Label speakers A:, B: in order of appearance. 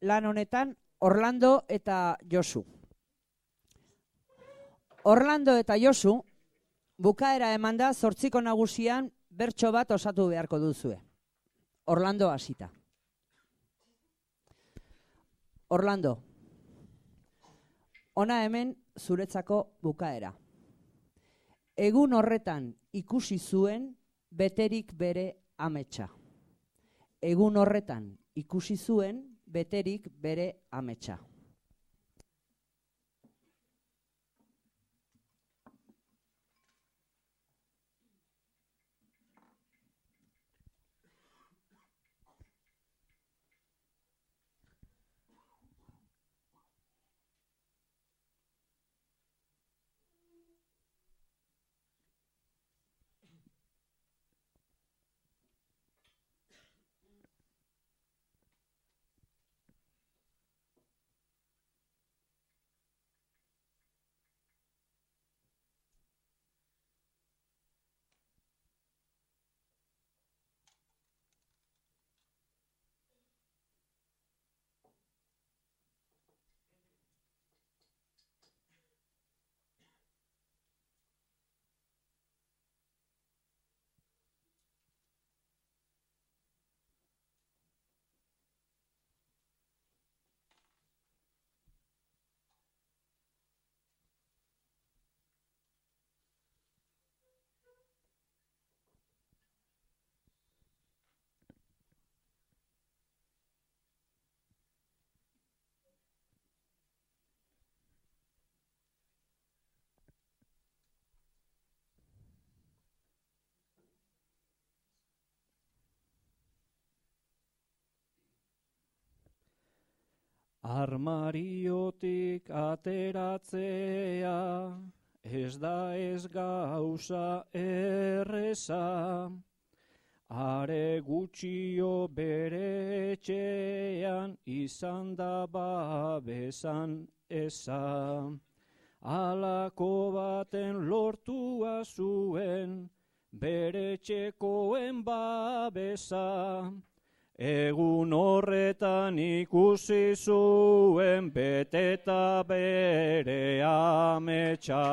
A: lan honetan Orlando eta Josu. Orlando eta Josu bukaera eman da zortziko nagusian bertso bat osatu beharko duzue. Orlando hasita. Orlando, ona hemen zuretzako bukaera. Egun horretan ikusi zuen beterik bere ametsa. Egun horretan ikusi zuen beterik bere ametsa.
B: Armariotik ateratzea, ez da ez gauza erreza, are gutxio bere etxean izan da babesan eza. Alako baten lortua zuen, bere txekoen babesa, Egun horretan ikusi zuen beteta bere ametsa.